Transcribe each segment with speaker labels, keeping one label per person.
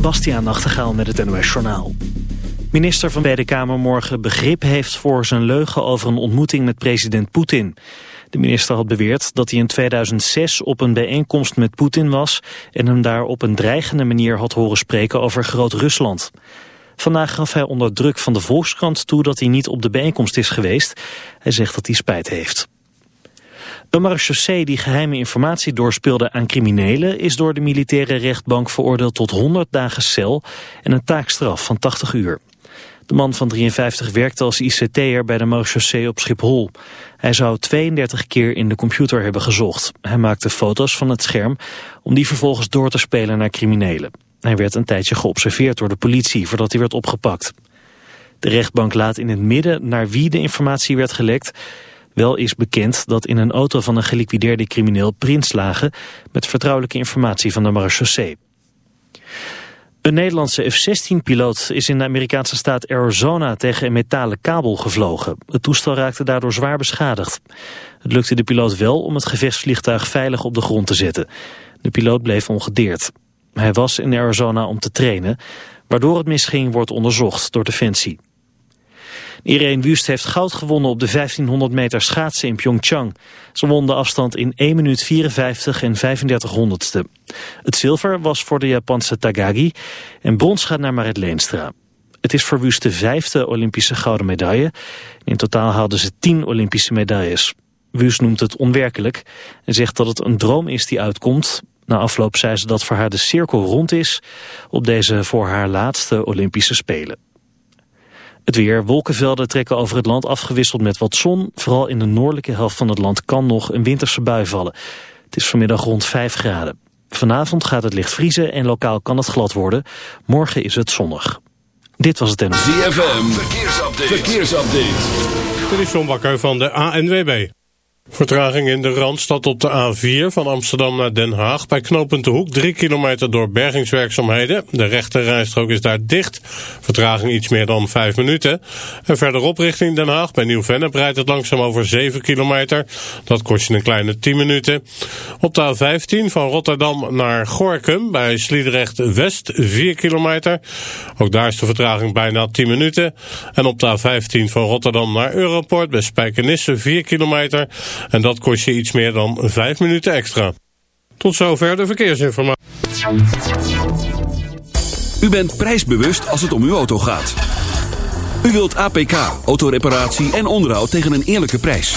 Speaker 1: Bastiaan Nachtegaal met het NOS Journaal. Minister van Tweede Kamer morgen begrip heeft voor zijn leugen over een ontmoeting met president Poetin. De minister had beweerd dat hij in 2006 op een bijeenkomst met Poetin was... en hem daar op een dreigende manier had horen spreken over Groot-Rusland. Vandaag gaf hij onder druk van de Volkskrant toe dat hij niet op de bijeenkomst is geweest. Hij zegt dat hij spijt heeft. Een marechaussee die geheime informatie doorspeelde aan criminelen... is door de militaire rechtbank veroordeeld tot 100 dagen cel... en een taakstraf van 80 uur. De man van 53 werkte als ICT'er bij de marechaussee op Schiphol. Hij zou 32 keer in de computer hebben gezocht. Hij maakte foto's van het scherm om die vervolgens door te spelen naar criminelen. Hij werd een tijdje geobserveerd door de politie voordat hij werd opgepakt. De rechtbank laat in het midden naar wie de informatie werd gelekt... Wel is bekend dat in een auto van een geliquideerde crimineel prins lagen met vertrouwelijke informatie van de marechaussee. Een Nederlandse F-16-piloot is in de Amerikaanse staat Arizona tegen een metalen kabel gevlogen. Het toestel raakte daardoor zwaar beschadigd. Het lukte de piloot wel om het gevechtsvliegtuig veilig op de grond te zetten. De piloot bleef ongedeerd. Hij was in Arizona om te trainen. Waardoor het misging wordt onderzocht door Defensie. Irene Wust heeft goud gewonnen op de 1500 meter schaatsen in Pyeongchang. Ze won de afstand in 1 minuut 54 en 35 honderdste. Het zilver was voor de Japanse Tagagi en brons gaat naar Marit Leenstra. Het is voor Wust de vijfde Olympische gouden medaille. In totaal haalden ze 10 Olympische medailles. Wust noemt het onwerkelijk en zegt dat het een droom is die uitkomt. Na afloop zei ze dat voor haar de cirkel rond is op deze voor haar laatste Olympische Spelen. Het weer, wolkenvelden trekken over het land afgewisseld met wat zon. Vooral in de noordelijke helft van het land kan nog een winterse bui vallen. Het is vanmiddag rond 5 graden. Vanavond gaat het licht vriezen en lokaal kan het glad worden. Morgen is het zonnig. Dit was het NL.
Speaker 2: ZFM, verkeersupdate. verkeersupdate.
Speaker 3: Dit is John Bakker van de ANWB. Vertraging in de Randstad op de A4 van Amsterdam naar Den Haag. Bij knooppunt Hoek 3 kilometer door bergingswerkzaamheden. De rechte rijstrook is daar dicht. Vertraging iets meer dan 5 minuten. En verderop richting Den Haag bij Nieuw-Vennep rijdt het langzaam over 7 kilometer. Dat kost je een kleine 10 minuten. Op de A15 van Rotterdam naar Gorkum bij Sliedrecht West 4 kilometer. Ook daar is de vertraging bijna 10 minuten. En op de A15 van Rotterdam naar Europort bij Spijkenisse 4 kilometer... En dat kost je iets meer dan 5 minuten extra. Tot zover de verkeersinformatie.
Speaker 2: U bent prijsbewust als het om uw auto gaat. U wilt APK, autoreparatie en onderhoud tegen een eerlijke prijs.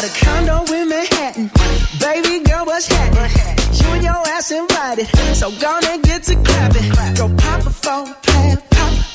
Speaker 4: Got a condo in Manhattan. Baby girl, what's happening? You and your ass invited. So gonna get to clapping. Go pop a plan. Pop,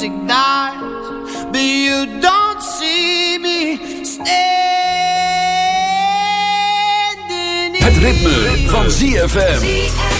Speaker 5: music dies, but you don't see me standing.
Speaker 6: Het ritme, ritme. van ZFM.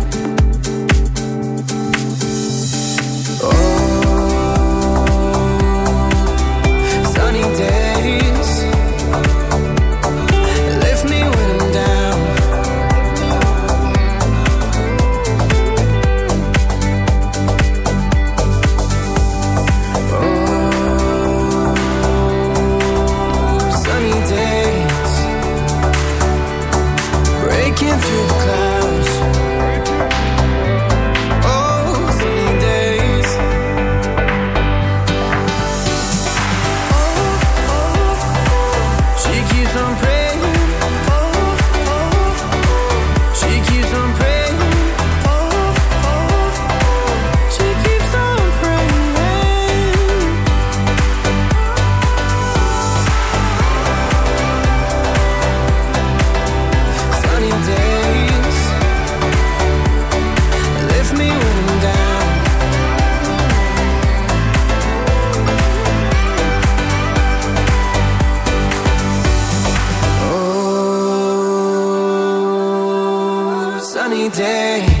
Speaker 7: day.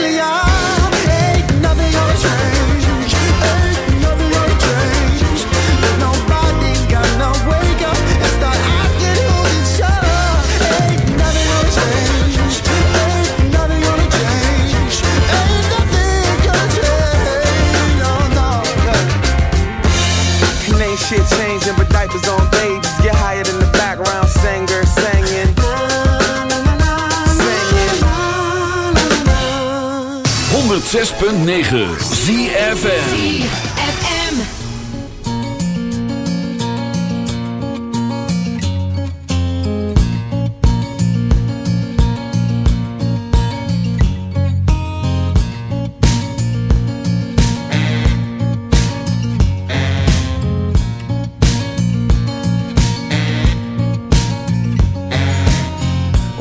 Speaker 7: 6.9
Speaker 2: ZFM ZFM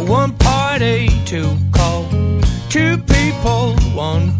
Speaker 8: One party to call Two people, one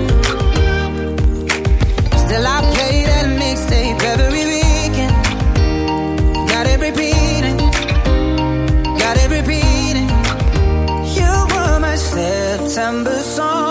Speaker 9: September song.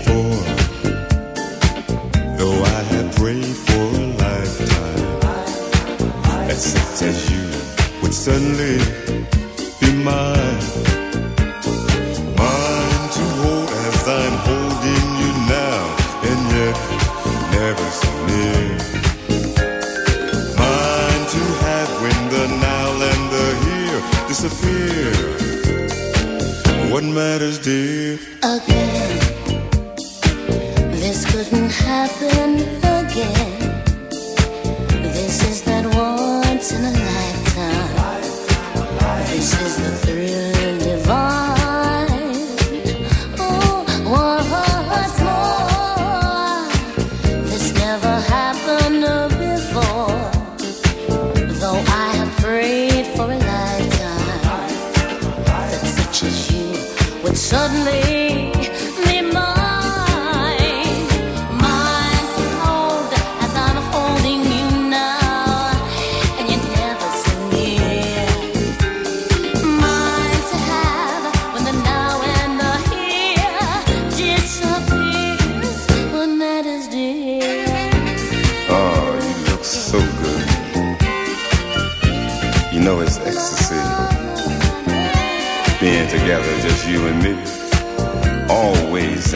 Speaker 10: suddenly be mine.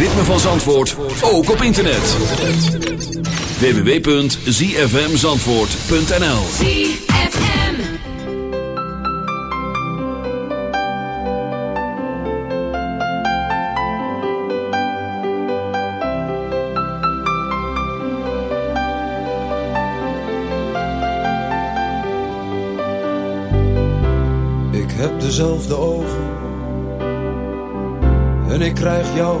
Speaker 2: Ritme van Zandvoort, ook op internet. www.zfmzandvoort.nl
Speaker 11: ZFM.
Speaker 12: Ik heb dezelfde ogen. En ik krijg jou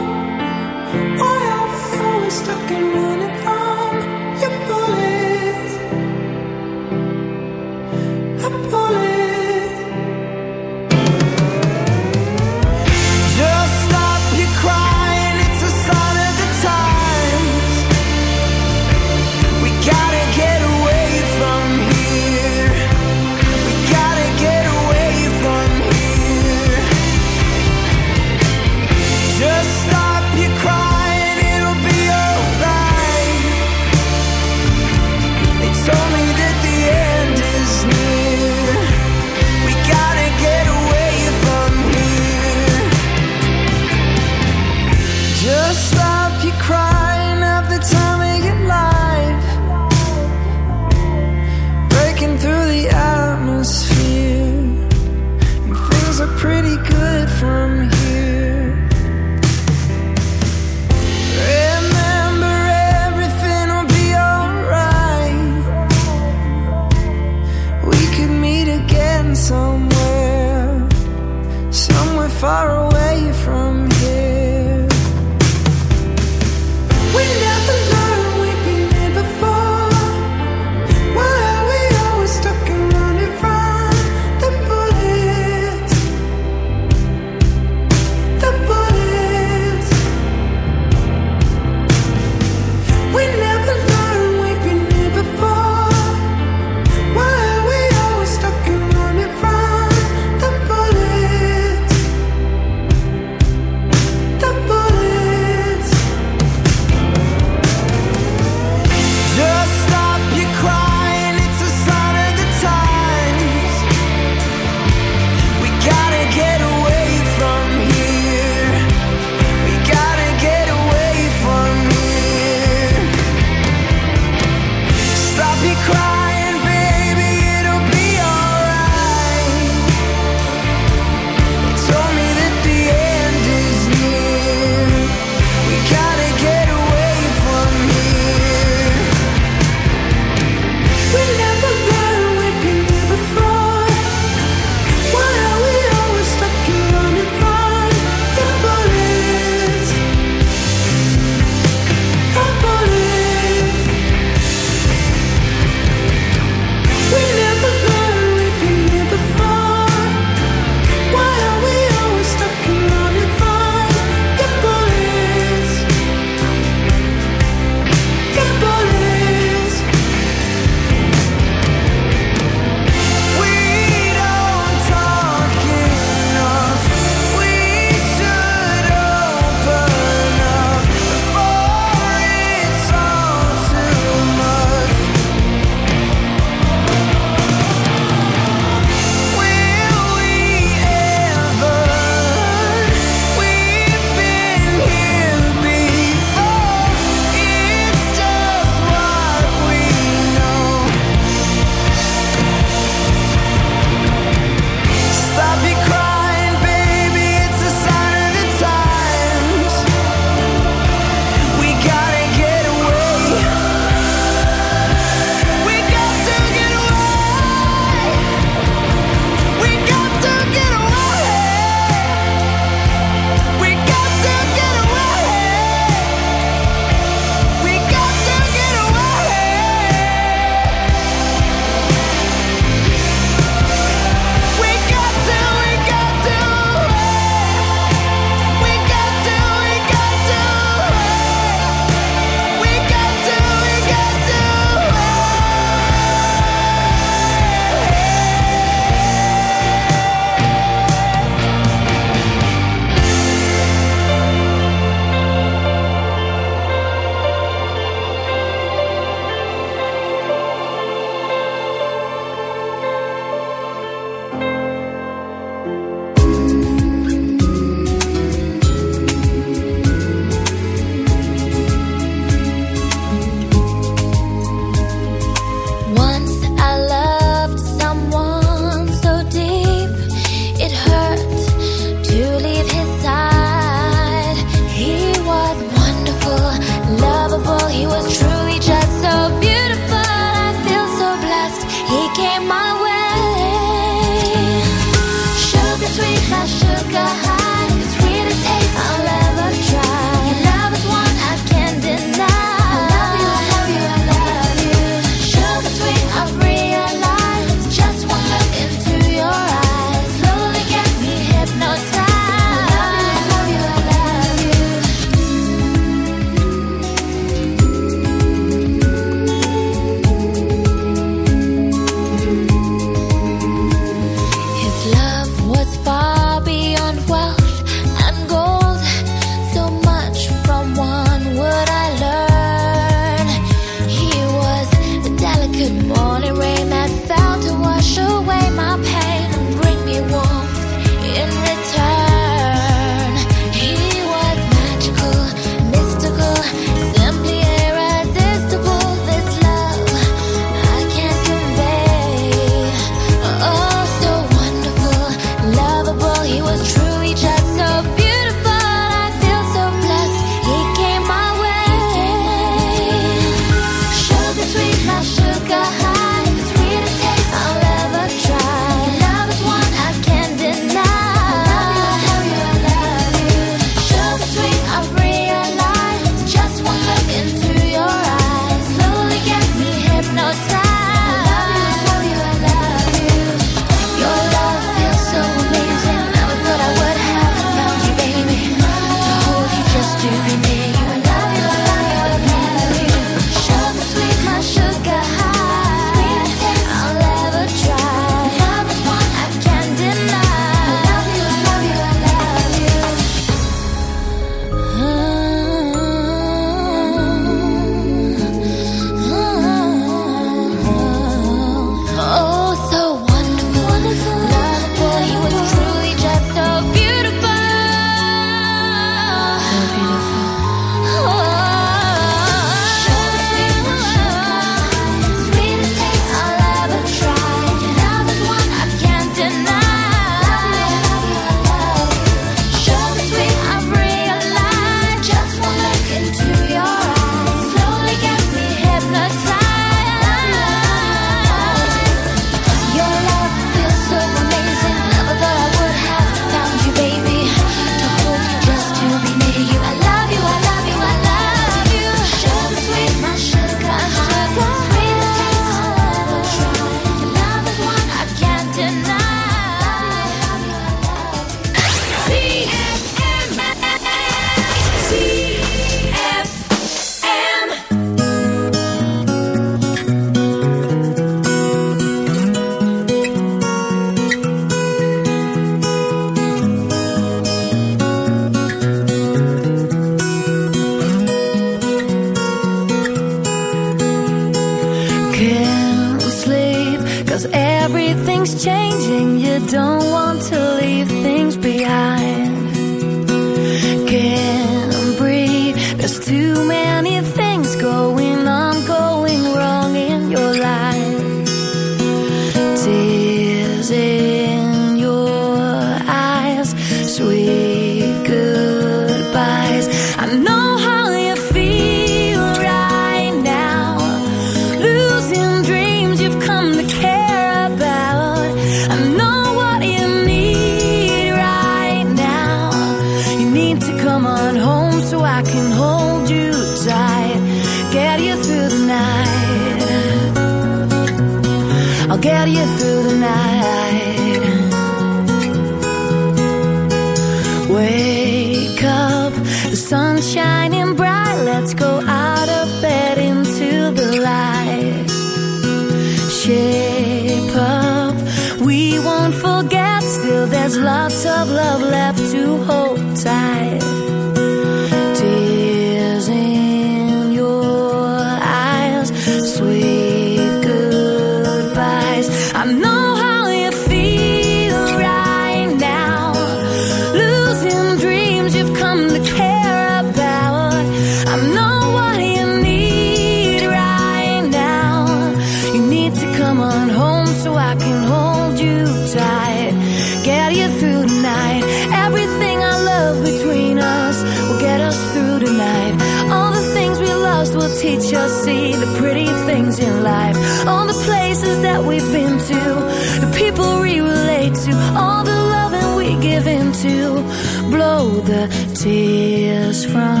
Speaker 8: Blow the tears from